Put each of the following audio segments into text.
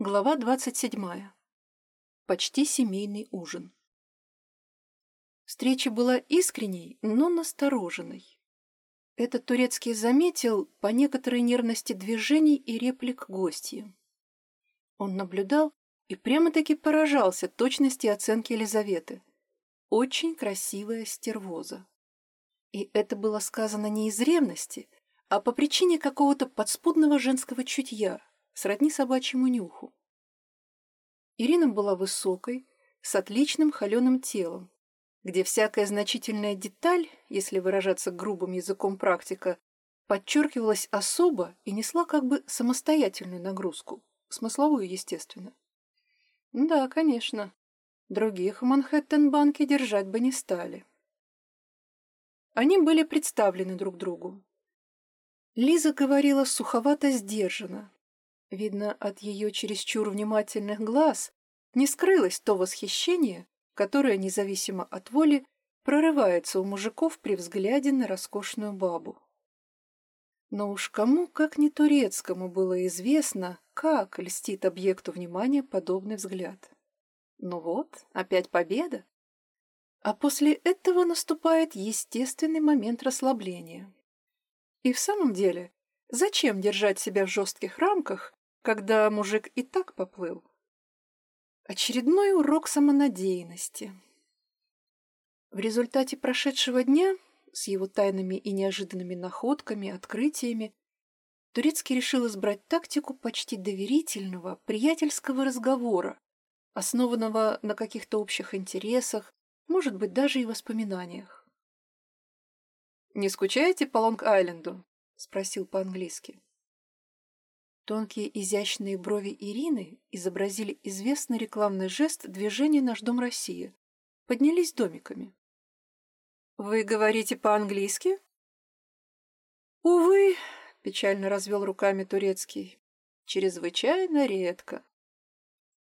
Глава двадцать седьмая. Почти семейный ужин. Встреча была искренней, но настороженной. Этот турецкий заметил по некоторой нервности движений и реплик гостья. Он наблюдал и прямо-таки поражался точности оценки Елизаветы. Очень красивая стервоза. И это было сказано не из ревности, а по причине какого-то подспудного женского чутья – сродни собачьему нюху. Ирина была высокой, с отличным холеным телом, где всякая значительная деталь, если выражаться грубым языком практика, подчеркивалась особо и несла как бы самостоятельную нагрузку, смысловую, естественно. Да, конечно, других в Манхэттен-банке держать бы не стали. Они были представлены друг другу. Лиза говорила суховато сдержанно, Видно, от ее чересчур внимательных глаз не скрылось то восхищение, которое, независимо от воли, прорывается у мужиков при взгляде на роскошную бабу. Но уж кому, как не турецкому, было известно, как льстит объекту внимания подобный взгляд. Ну вот, опять победа. А после этого наступает естественный момент расслабления. И в самом деле, зачем держать себя в жестких рамках, когда мужик и так поплыл. Очередной урок самонадеянности. В результате прошедшего дня с его тайными и неожиданными находками, открытиями, Турецкий решил избрать тактику почти доверительного, приятельского разговора, основанного на каких-то общих интересах, может быть, даже и воспоминаниях. «Не скучаете по Лонг-Айленду?» — спросил по-английски. Тонкие изящные брови Ирины изобразили известный рекламный жест движения «Наш дом Россия». Поднялись домиками. «Вы говорите по-английски?» «Увы», — печально развел руками турецкий, — «чрезвычайно редко».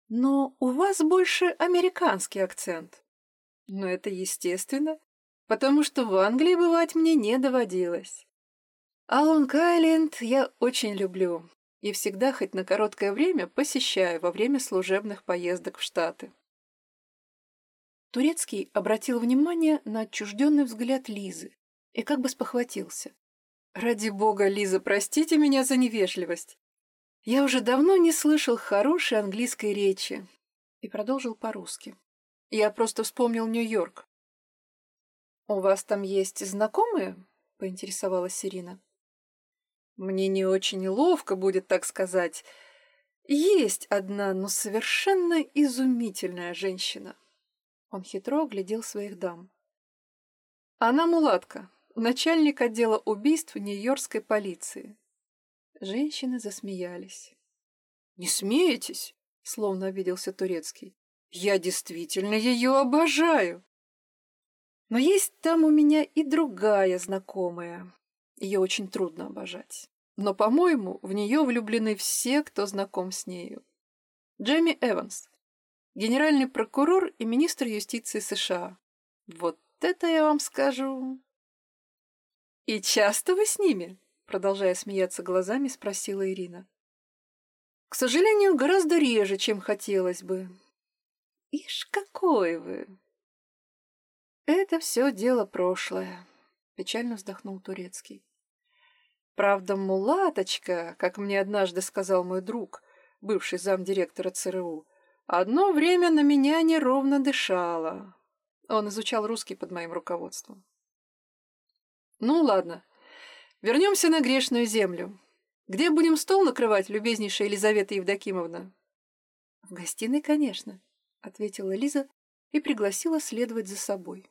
«Но у вас больше американский акцент». «Но это естественно, потому что в Англии бывать мне не доводилось». А Лонг-Айленд я очень люблю и всегда хоть на короткое время посещаю во время служебных поездок в Штаты. Турецкий обратил внимание на отчужденный взгляд Лизы и как бы спохватился. «Ради бога, Лиза, простите меня за невежливость. Я уже давно не слышал хорошей английской речи». И продолжил по-русски. «Я просто вспомнил Нью-Йорк». «У вас там есть знакомые?» — поинтересовалась Ирина. Мне не очень ловко будет так сказать. Есть одна, но совершенно изумительная женщина. Он хитро оглядел своих дам. Она мулатка, начальник отдела убийств Нью-Йоркской полиции. Женщины засмеялись. «Не смеетесь?» — словно обиделся Турецкий. «Я действительно ее обожаю!» Но есть там у меня и другая знакомая. Ее очень трудно обожать. Но, по-моему, в нее влюблены все, кто знаком с нею. Джейми Эванс, генеральный прокурор и министр юстиции США. Вот это я вам скажу. «И часто вы с ними?» Продолжая смеяться глазами, спросила Ирина. «К сожалению, гораздо реже, чем хотелось бы». «Ишь, какой вы!» «Это все дело прошлое», — печально вздохнул Турецкий. Правда, мулаточка, как мне однажды сказал мой друг, бывший замдиректора ЦРУ, одно время на меня неровно дышала. Он изучал русский под моим руководством. Ну, ладно. Вернемся на грешную землю. Где будем стол накрывать, любезнейшая Елизавета Евдокимовна? В гостиной, конечно, ответила Лиза и пригласила следовать за собой.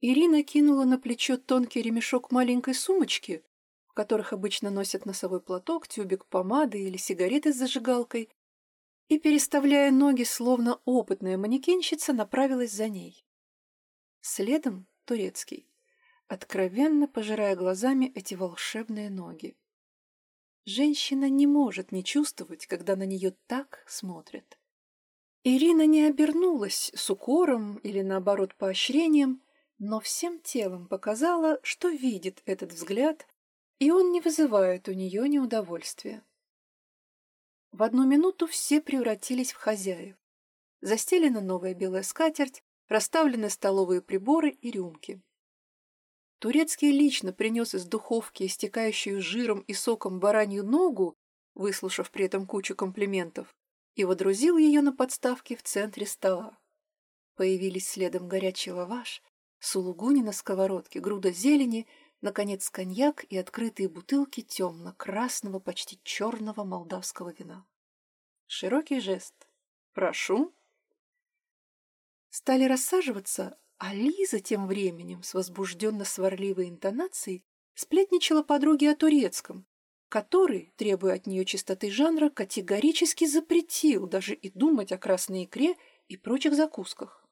Ирина кинула на плечо тонкий ремешок маленькой сумочки, которых обычно носят носовой платок, тюбик помады или сигареты с зажигалкой, и, переставляя ноги, словно опытная манекенщица, направилась за ней. Следом турецкий, откровенно пожирая глазами эти волшебные ноги. Женщина не может не чувствовать, когда на нее так смотрят. Ирина не обернулась с укором или, наоборот, поощрением, но всем телом показала, что видит этот взгляд, и он не вызывает у нее неудовольствия. В одну минуту все превратились в хозяев. Застелена новая белая скатерть, расставлены столовые приборы и рюмки. Турецкий лично принес из духовки истекающую жиром и соком баранью ногу, выслушав при этом кучу комплиментов, и водрузил ее на подставке в центре стола. Появились следом горячий лаваш, сулугуни на сковородке, груда зелени, наконец коньяк и открытые бутылки темно-красного, почти черного молдавского вина. Широкий жест. «Прошу». Стали рассаживаться, а Лиза тем временем с возбужденно-сварливой интонацией сплетничала подруге о турецком, который, требуя от нее чистоты жанра, категорически запретил даже и думать о красной икре и прочих закусках.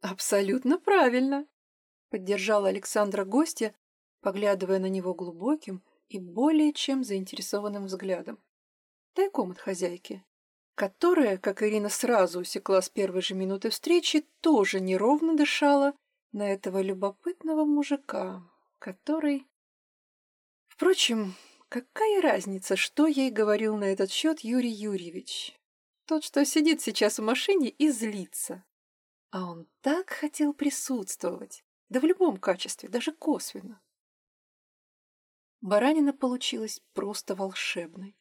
«Абсолютно правильно!» — поддержала Александра гостя, поглядывая на него глубоким и более чем заинтересованным взглядом. Тайком от хозяйки, которая, как Ирина сразу усекла с первой же минуты встречи, тоже неровно дышала на этого любопытного мужика, который... Впрочем, какая разница, что ей говорил на этот счет Юрий Юрьевич? Тот, что сидит сейчас в машине и злится. А он так хотел присутствовать, да в любом качестве, даже косвенно. Баранина получилась просто волшебной.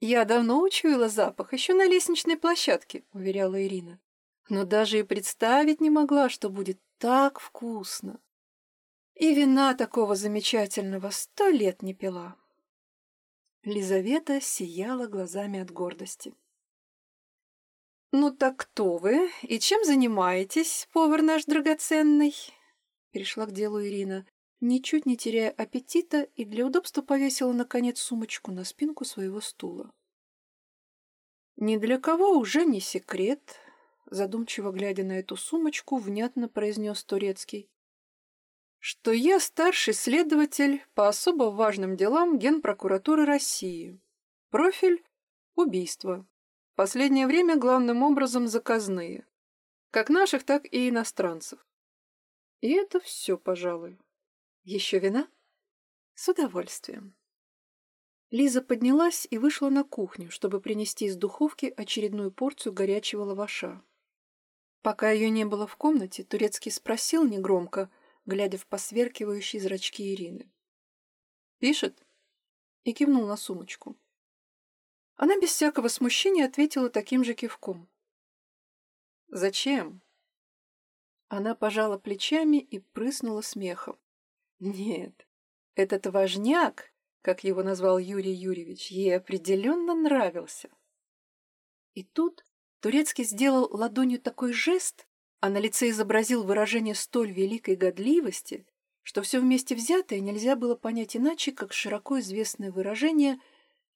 «Я давно учуяла запах, еще на лестничной площадке», — уверяла Ирина. «Но даже и представить не могла, что будет так вкусно. И вина такого замечательного сто лет не пила». Лизавета сияла глазами от гордости. «Ну так кто вы и чем занимаетесь, повар наш драгоценный?» Перешла к делу Ирина, ничуть не теряя аппетита, и для удобства повесила, наконец, сумочку на спинку своего стула. «Ни для кого уже не секрет», — задумчиво глядя на эту сумочку, внятно произнес Турецкий, «что я старший следователь по особо важным делам Генпрокуратуры России. Профиль — убийство. Последнее время главным образом заказные. Как наших, так и иностранцев. И это все, пожалуй. Еще вина? С удовольствием. Лиза поднялась и вышла на кухню, чтобы принести из духовки очередную порцию горячего лаваша. Пока ее не было в комнате, Турецкий спросил негромко, глядя в посверкивающие зрачки Ирины. «Пишет?» и кивнул на сумочку. Она без всякого смущения ответила таким же кивком. «Зачем?» Она пожала плечами и прыснула смехом. Нет, этот важняк, как его назвал Юрий Юрьевич, ей определенно нравился. И тут Турецкий сделал ладонью такой жест, а на лице изобразил выражение столь великой годливости, что все вместе взятое нельзя было понять иначе, как широко известное выражение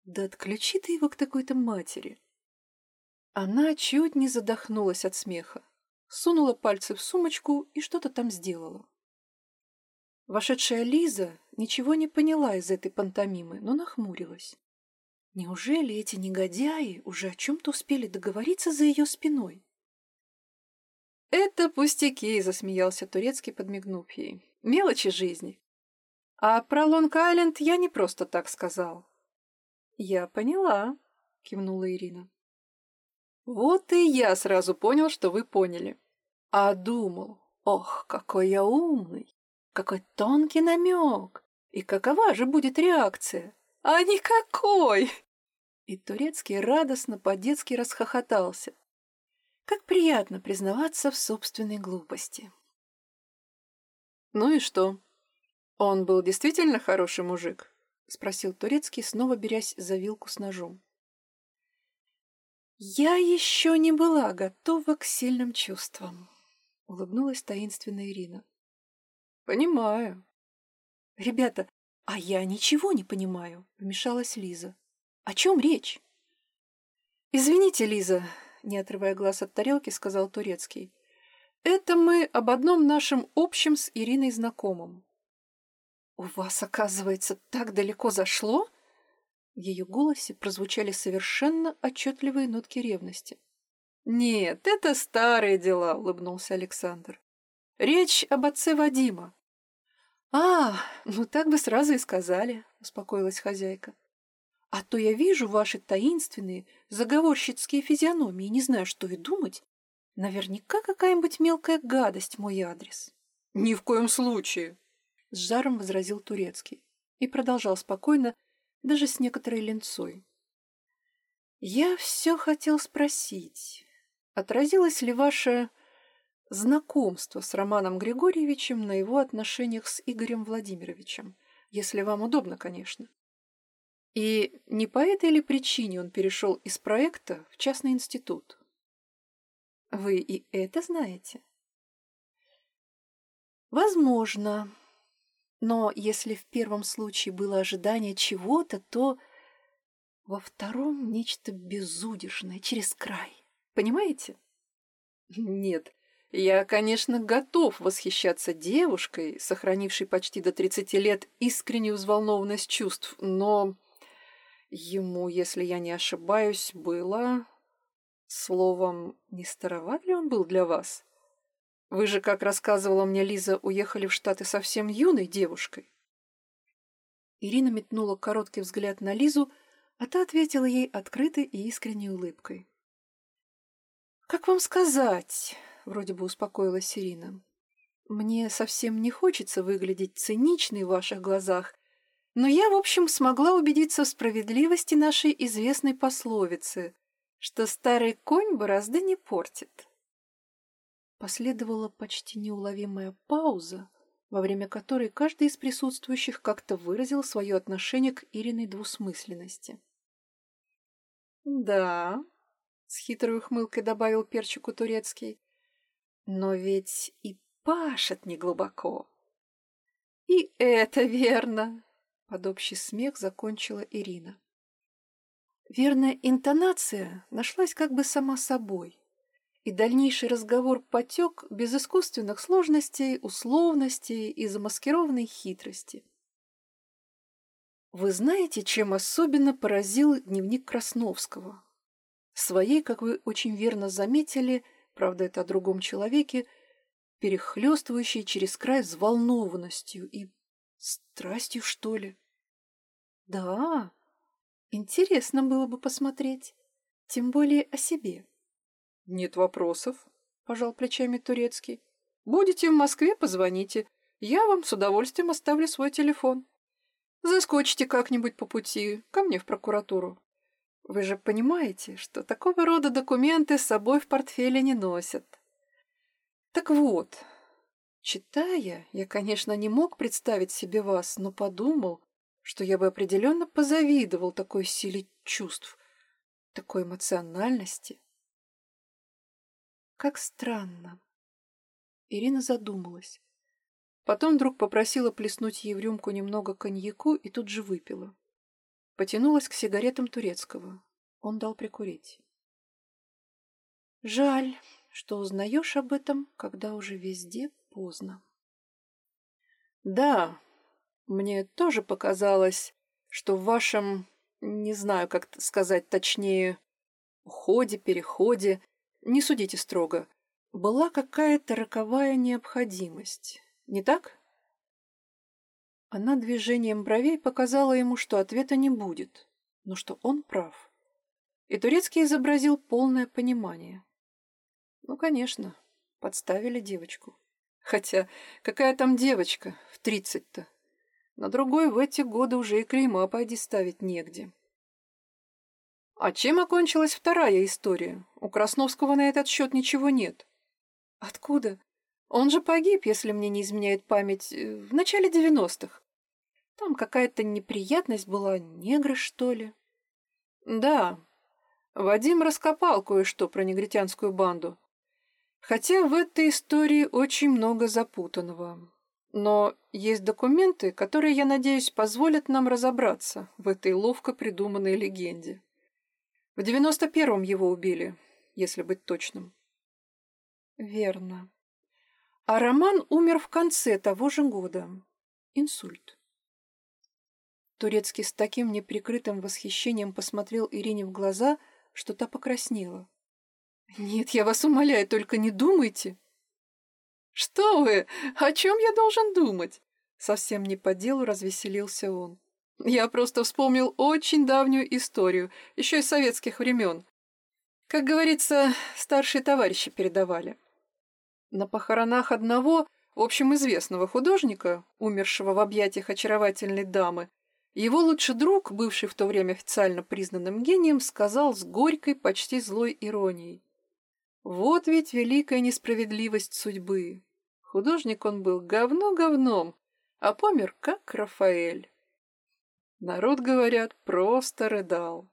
«Да отключи ты его к такой-то матери». Она чуть не задохнулась от смеха сунула пальцы в сумочку и что-то там сделала. Вошедшая Лиза ничего не поняла из этой пантомимы, но нахмурилась. Неужели эти негодяи уже о чем-то успели договориться за ее спиной? «Это пустяки», — засмеялся Турецкий, подмигнув ей. «Мелочи жизни. А про Лонг-Айленд я не просто так сказал». «Я поняла», — кивнула Ирина. «Вот и я сразу понял, что вы поняли. А думал, ох, какой я умный, какой тонкий намек, и какова же будет реакция? А никакой!» И Турецкий радостно по-детски расхохотался. Как приятно признаваться в собственной глупости. «Ну и что? Он был действительно хороший мужик?» — спросил Турецкий, снова берясь за вилку с ножом. «Я еще не была готова к сильным чувствам», — улыбнулась таинственная Ирина. «Понимаю». «Ребята, а я ничего не понимаю», — вмешалась Лиза. «О чем речь?» «Извините, Лиза», — не отрывая глаз от тарелки, сказал Турецкий. «Это мы об одном нашем общем с Ириной знакомом». «У вас, оказывается, так далеко зашло?» В ее голосе прозвучали совершенно отчетливые нотки ревности. «Нет, это старые дела», — улыбнулся Александр. «Речь об отце Вадима». «А, ну так бы сразу и сказали», — успокоилась хозяйка. А то я вижу ваши таинственные, заговорщицкие физиономии, не знаю, что и думать. Наверняка какая-нибудь мелкая гадость мой адрес. Ни в коем случае, с жаром возразил Турецкий и продолжал спокойно, даже с некоторой ленцой. Я все хотел спросить, отразилось ли ваше знакомство с Романом Григорьевичем на его отношениях с Игорем Владимировичем, если вам удобно, конечно. И не по этой ли причине он перешел из проекта в частный институт? Вы и это знаете? Возможно. Но если в первом случае было ожидание чего-то, то во втором нечто безудержное, через край. Понимаете? Нет, я, конечно, готов восхищаться девушкой, сохранившей почти до 30 лет искреннюю взволнованность чувств, но ему, если я не ошибаюсь, было... Словом, не староват ли он был для вас? Вы же, как рассказывала мне Лиза, уехали в Штаты совсем юной девушкой. Ирина метнула короткий взгляд на Лизу, а та ответила ей открытой и искренней улыбкой. «Как вам сказать?» — вроде бы успокоилась Ирина. «Мне совсем не хочется выглядеть циничной в ваших глазах, но я, в общем, смогла убедиться в справедливости нашей известной пословицы, что старый конь борозды не портит». Последовала почти неуловимая пауза, во время которой каждый из присутствующих как-то выразил свое отношение к Ириной двусмысленности. «Да», — с хитрой ухмылкой добавил перчику турецкий, «но ведь и пашет неглубоко». «И это верно», — под общий смех закончила Ирина. Верная интонация нашлась как бы сама собой, и дальнейший разговор потек без искусственных сложностей, условностей и замаскированной хитрости. Вы знаете, чем особенно поразил дневник Красновского? Своей, как вы очень верно заметили, правда, это о другом человеке, перехлестывающей через край взволнованностью и страстью, что ли. Да, интересно было бы посмотреть, тем более о себе. «Нет вопросов», — пожал плечами Турецкий. «Будете в Москве, позвоните. Я вам с удовольствием оставлю свой телефон. Заскочите как-нибудь по пути ко мне в прокуратуру. Вы же понимаете, что такого рода документы с собой в портфеле не носят. Так вот, читая, я, конечно, не мог представить себе вас, но подумал, что я бы определенно позавидовал такой силе чувств, такой эмоциональности. Как странно. Ирина задумалась. Потом вдруг попросила плеснуть ей в рюмку немного коньяку и тут же выпила. Потянулась к сигаретам турецкого. Он дал прикурить. Жаль, что узнаешь об этом, когда уже везде поздно. Да, мне тоже показалось, что в вашем, не знаю, как сказать точнее, уходе, переходе не судите строго. Была какая-то роковая необходимость. Не так? Она движением бровей показала ему, что ответа не будет, но что он прав. И Турецкий изобразил полное понимание. Ну, конечно, подставили девочку. Хотя, какая там девочка в тридцать-то? На другой в эти годы уже и клейма пойди ставить негде. А чем окончилась вторая история? У Красновского на этот счет ничего нет. Откуда? Он же погиб, если мне не изменяет память, э, в начале девяностых. Там какая-то неприятность была, негры, что ли? Да, Вадим раскопал кое-что про негритянскую банду. Хотя в этой истории очень много запутанного. Но есть документы, которые, я надеюсь, позволят нам разобраться в этой ловко придуманной легенде. В девяносто первом его убили, если быть точным. Верно. А Роман умер в конце того же года. Инсульт. Турецкий с таким неприкрытым восхищением посмотрел Ирине в глаза, что та покраснела. «Нет, я вас умоляю, только не думайте!» «Что вы? О чем я должен думать?» Совсем не по делу развеселился он. Я просто вспомнил очень давнюю историю, еще из советских времен. Как говорится, старшие товарищи передавали. На похоронах одного, в общем, известного художника, умершего в объятиях очаровательной дамы, его лучший друг, бывший в то время официально признанным гением, сказал с горькой, почти злой иронией. Вот ведь великая несправедливость судьбы. Художник он был говно говном, а помер как Рафаэль. Народ, говорят, просто рыдал.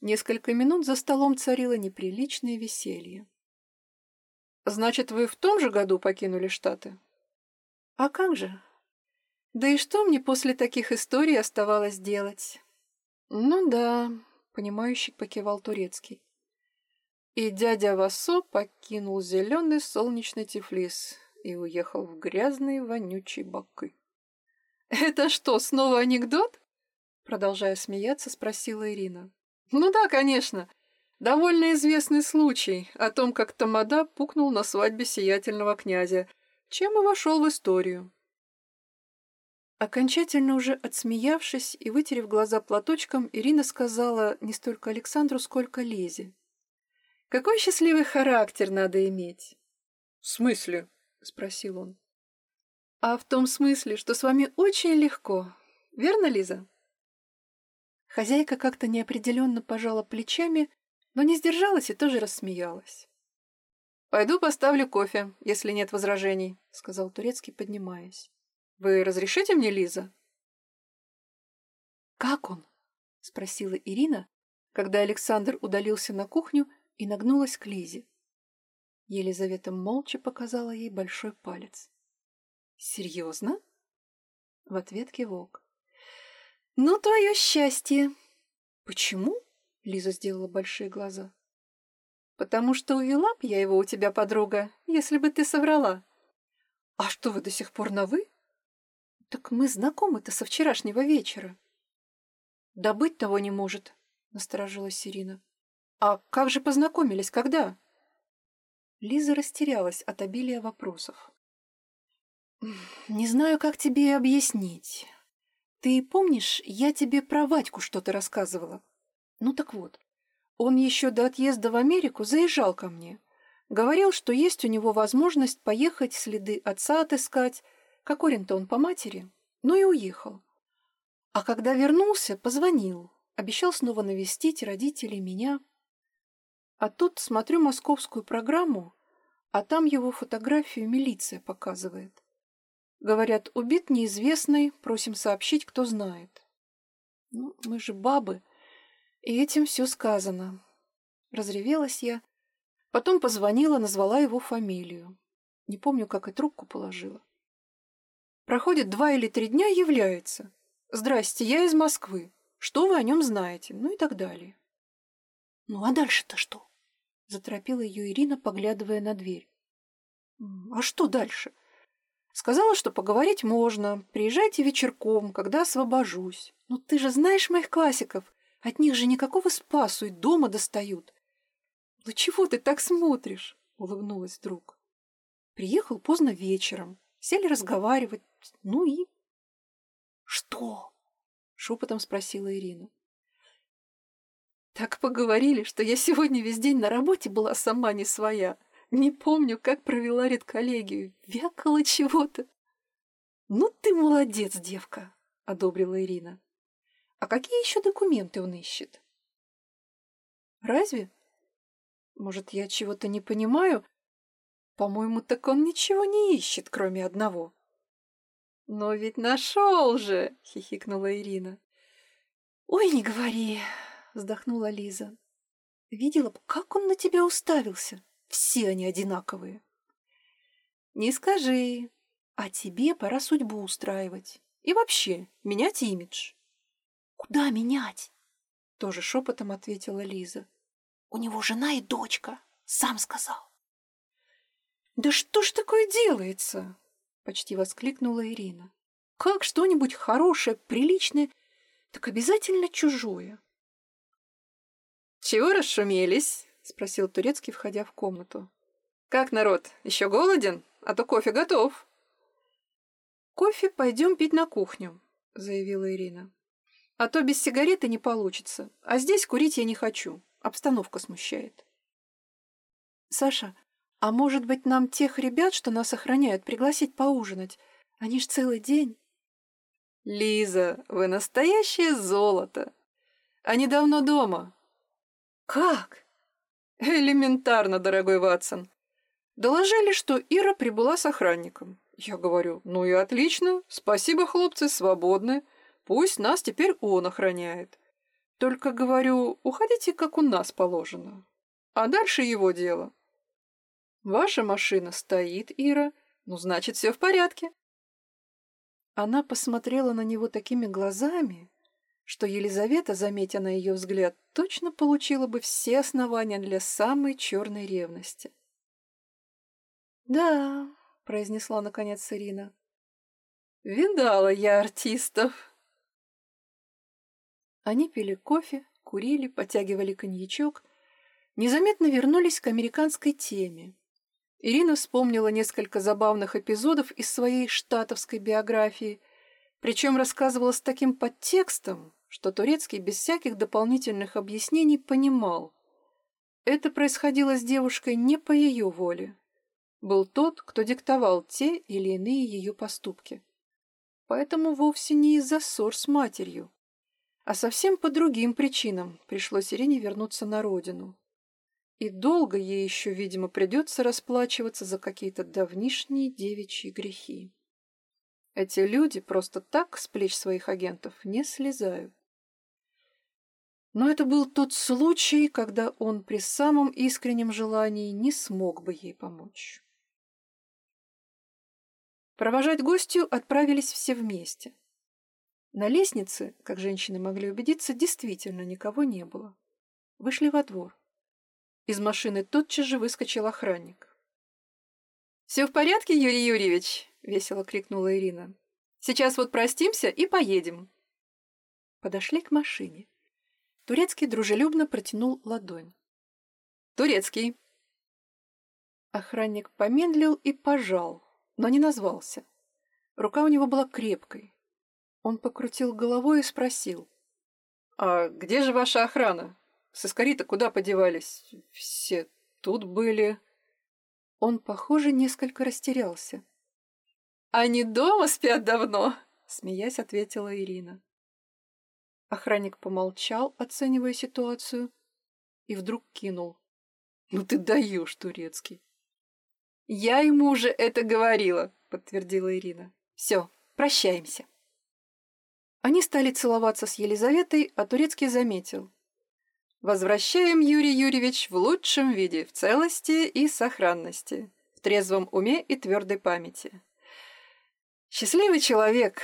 Несколько минут за столом царило неприличное веселье. «Значит, вы в том же году покинули Штаты?» «А как же? Да и что мне после таких историй оставалось делать?» «Ну да», — понимающий покивал Турецкий. И дядя Васо покинул зеленый солнечный Тифлис и уехал в грязные вонючие баки. «Это что, снова анекдот?» Продолжая смеяться, спросила Ирина. Ну да, конечно. Довольно известный случай о том, как Тамада пукнул на свадьбе сиятельного князя, чем и вошел в историю. Окончательно уже отсмеявшись и вытерев глаза платочком, Ирина сказала не столько Александру, сколько Лезе. «Какой счастливый характер надо иметь!» «В смысле?» — спросил он. «А в том смысле, что с вами очень легко. Верно, Лиза?» Хозяйка как-то неопределенно пожала плечами, но не сдержалась и тоже рассмеялась. «Пойду поставлю кофе, если нет возражений», — сказал Турецкий, поднимаясь. «Вы разрешите мне, Лиза?» «Как он?» — спросила Ирина, когда Александр удалился на кухню и нагнулась к Лизе. Елизавета молча показала ей большой палец. «Серьезно?» В ответ кивок. «Ну, твое счастье!» «Почему?» — Лиза сделала большие глаза. «Потому что увела б я его у тебя, подруга, если бы ты соврала». «А что, вы до сих пор на «вы»?» «Так мы знакомы-то со вчерашнего вечера». «Да быть того не может», — насторожилась Ирина. «А как же познакомились, когда?» Лиза растерялась от обилия вопросов. «Не знаю, как тебе объяснить. Ты помнишь, я тебе про Вадьку что-то рассказывала? Ну так вот, он еще до отъезда в Америку заезжал ко мне. Говорил, что есть у него возможность поехать следы отца отыскать. Кокорин-то он по матери. Ну и уехал. А когда вернулся, позвонил. Обещал снова навестить родителей, меня. А тут смотрю московскую программу, а там его фотографию милиция показывает. Говорят, убит неизвестный, просим сообщить, кто знает. Ну, мы же бабы, и этим все сказано. Разревелась я. Потом позвонила, назвала его фамилию. Не помню, как и трубку положила. Проходит два или три дня, является. «Здрасте, я из Москвы. Что вы о нем знаете?» Ну и так далее. «Ну а дальше-то что?» Заторопила ее Ирина, поглядывая на дверь. «А что дальше?» Сказала, что поговорить можно. Приезжайте вечерком, когда освобожусь. Ну ты же знаешь моих классиков. От них же никакого спасу и дома достают. Ну чего ты так смотришь? Улыбнулась вдруг. Приехал поздно вечером. Сели разговаривать. Ну и... Что? Шепотом спросила Ирина. Так поговорили, что я сегодня весь день на работе была сама не своя. Не помню, как провела редколлегию. Вякала чего-то. Ну ты молодец, девка, одобрила Ирина. А какие еще документы он ищет? Разве? Может, я чего-то не понимаю? По-моему, так он ничего не ищет, кроме одного. Но ведь нашел же, хихикнула Ирина. Ой, не говори, вздохнула Лиза. Видела бы, как он на тебя уставился. Все они одинаковые. Не скажи. А тебе пора судьбу устраивать. И вообще, менять имидж. Куда менять? Тоже шепотом ответила Лиза. У него жена и дочка. Сам сказал. Да что ж такое делается? Почти воскликнула Ирина. Как что-нибудь хорошее, приличное, так обязательно чужое. Чего расшумелись? — спросил Турецкий, входя в комнату. «Как народ, еще голоден? А то кофе готов». «Кофе пойдем пить на кухню. — заявила Ирина. «А то без сигареты не получится. А здесь курить я не хочу. Обстановка смущает». «Саша, а может быть нам тех ребят, что нас охраняют, пригласить поужинать? Они ж целый день». «Лиза, вы настоящее золото! Они давно дома». «Как?» «Элементарно, дорогой Ватсон. Доложили, что Ира прибыла с охранником. Я говорю, ну и отлично, спасибо, хлопцы, свободны. Пусть нас теперь он охраняет. Только, говорю, уходите, как у нас положено. А дальше его дело. Ваша машина стоит, Ира, ну, значит, все в порядке. Она посмотрела на него такими глазами, что Елизавета, заметя на ее взгляд, точно получила бы все основания для самой черной ревности. «Да», — произнесла наконец Ирина, — «видала я артистов». Они пили кофе, курили, потягивали коньячок, незаметно вернулись к американской теме. Ирина вспомнила несколько забавных эпизодов из своей штатовской биографии, причем рассказывала с таким подтекстом, что Турецкий без всяких дополнительных объяснений понимал. Это происходило с девушкой не по ее воле. Был тот, кто диктовал те или иные ее поступки. Поэтому вовсе не из-за ссор с матерью, а совсем по другим причинам пришлось Ирине вернуться на родину. И долго ей еще, видимо, придется расплачиваться за какие-то давнишние девичьи грехи. Эти люди просто так с плеч своих агентов не слезают. Но это был тот случай, когда он при самом искреннем желании не смог бы ей помочь. Провожать гостью отправились все вместе. На лестнице, как женщины могли убедиться, действительно никого не было. Вышли во двор. Из машины тотчас же выскочил охранник. «Все в порядке, Юрий Юрьевич?» — весело крикнула Ирина. «Сейчас вот простимся и поедем». Подошли к машине. Турецкий дружелюбно протянул ладонь. «Турецкий». Охранник помедлил и пожал, но не назвался. Рука у него была крепкой. Он покрутил головой и спросил. «А где же ваша охрана?» С Искарита куда подевались? Все тут были. Он, похоже, несколько растерялся. Они дома спят давно, смеясь, ответила Ирина. Охранник помолчал, оценивая ситуацию, и вдруг кинул. «Ну ты даешь, турецкий!» «Я ему уже это говорила», — подтвердила Ирина. «Все, прощаемся». Они стали целоваться с Елизаветой, а Турецкий заметил. Возвращаем, Юрий Юрьевич, в лучшем виде, в целости и сохранности, в трезвом уме и твердой памяти. Счастливый человек,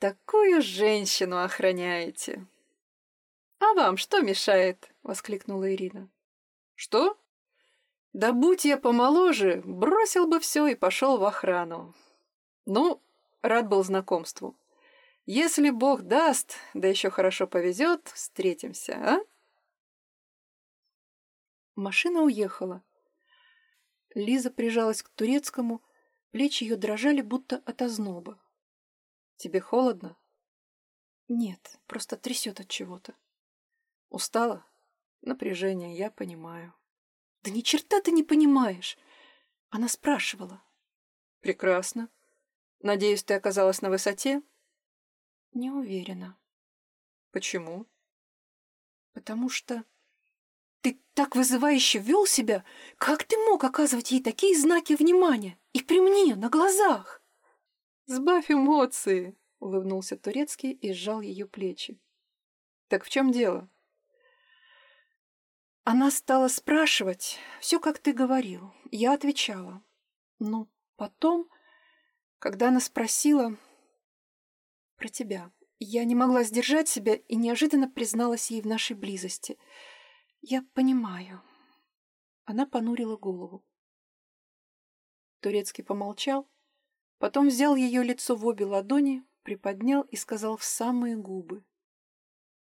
такую женщину охраняете. «А вам что мешает?» — воскликнула Ирина. «Что?» «Да будь я помоложе, бросил бы все и пошел в охрану. Ну, рад был знакомству. Если Бог даст, да еще хорошо повезет, встретимся, а?» Машина уехала. Лиза прижалась к турецкому, плечи ее дрожали, будто от озноба. «Тебе холодно?» «Нет, просто трясет от чего-то». «Устала?» «Напряжение, я понимаю». «Да ни черта ты не понимаешь!» Она спрашивала. «Прекрасно. Надеюсь, ты оказалась на высоте?» «Не уверена». «Почему?» «Потому что...» Ты так вызывающе вел себя. Как ты мог оказывать ей такие знаки внимания? И при мне, на глазах. Сбавь эмоции, улыбнулся Турецкий и сжал ее плечи. Так в чем дело? Она стала спрашивать, все, как ты говорил. Я отвечала. Но потом, когда она спросила про тебя, я не могла сдержать себя и неожиданно призналась ей в нашей близости — «Я понимаю». Она понурила голову. Турецкий помолчал, потом взял ее лицо в обе ладони, приподнял и сказал в самые губы.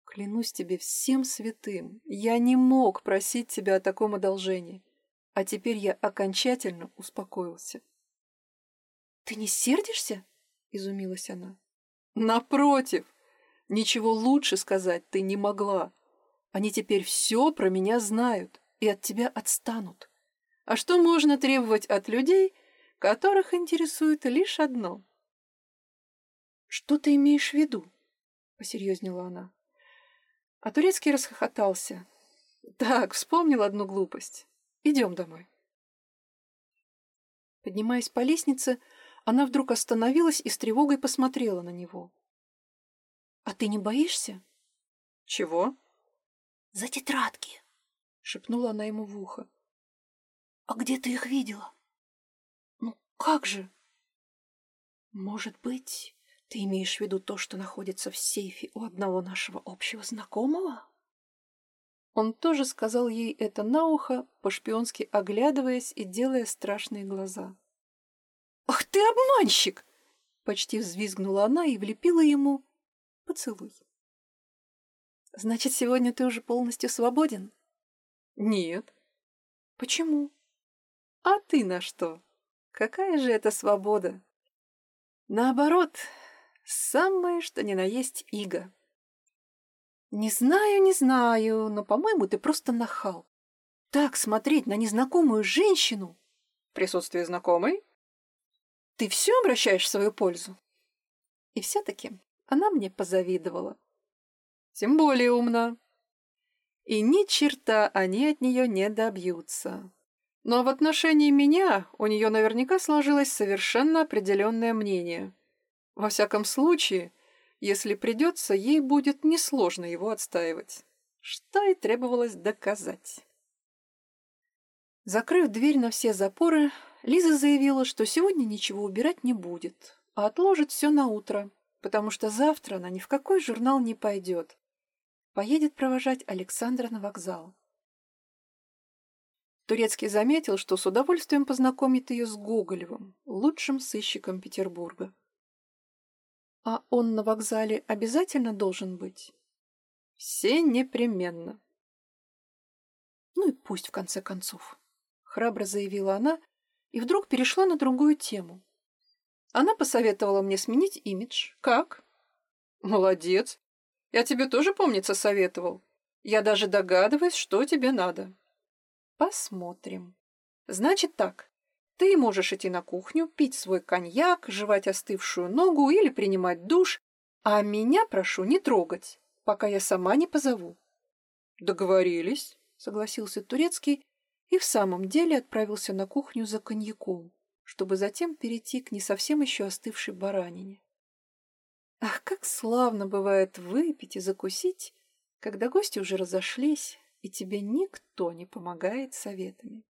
«Клянусь тебе всем святым, я не мог просить тебя о таком одолжении, а теперь я окончательно успокоился». «Ты не сердишься?» — изумилась она. Напротив, ничего лучше сказать ты не могла. Они теперь все про меня знают и от тебя отстанут. А что можно требовать от людей, которых интересует лишь одно? Что ты имеешь в виду? Посерьезнела она. А Турецкий расхохотался. Так, вспомнил одну глупость. Идем домой. Поднимаясь по лестнице, она вдруг остановилась и с тревогой посмотрела на него. «А ты не боишься?» «Чего?» «За тетрадки», — шепнула она ему в ухо. «А где ты их видела?» «Ну, как же?» «Может быть, ты имеешь в виду то, что находится в сейфе у одного нашего общего знакомого?» Он тоже сказал ей это на ухо, по-шпионски оглядываясь и делая страшные глаза. «Ах ты обманщик!» Почти взвизгнула она и влепила ему поцелуй. «Значит, сегодня ты уже полностью свободен?» «Нет». «Почему?» «А ты на что? Какая же это свобода?» «Наоборот, самое что ни на есть иго». «Не знаю, не знаю, но, по-моему, ты просто нахал. Так смотреть на незнакомую женщину...» «В присутствии знакомой?» «Ты все обращаешь в свою пользу?» И все-таки она мне позавидовала. «Тем более умна». И ни черта они от нее не добьются. Но в отношении меня у нее наверняка сложилось совершенно определенное мнение. Во всяком случае, если придется, ей будет несложно его отстаивать. Что и требовалось доказать. Закрыв дверь на все запоры, Лиза заявила, что сегодня ничего убирать не будет, а отложит все на утро, потому что завтра она ни в какой журнал не пойдет. Поедет провожать Александра на вокзал. Турецкий заметил, что с удовольствием познакомит ее с Гоголевым, лучшим сыщиком Петербурга. А он на вокзале обязательно должен быть? Все непременно. Ну и пусть, в конце концов. Храбро заявила она и вдруг перешла на другую тему. Она посоветовала мне сменить имидж. Как? Молодец. Я тебе тоже, помнится, советовал. Я даже догадываюсь, что тебе надо. Посмотрим. Значит так. Ты можешь идти на кухню, пить свой коньяк, жевать остывшую ногу или принимать душ, а меня прошу не трогать, пока я сама не позову. Договорились, согласился Турецкий и в самом деле отправился на кухню за коньяком, чтобы затем перейти к не совсем еще остывшей баранине. Ах, как славно бывает выпить и закусить, когда гости уже разошлись, и тебе никто не помогает советами.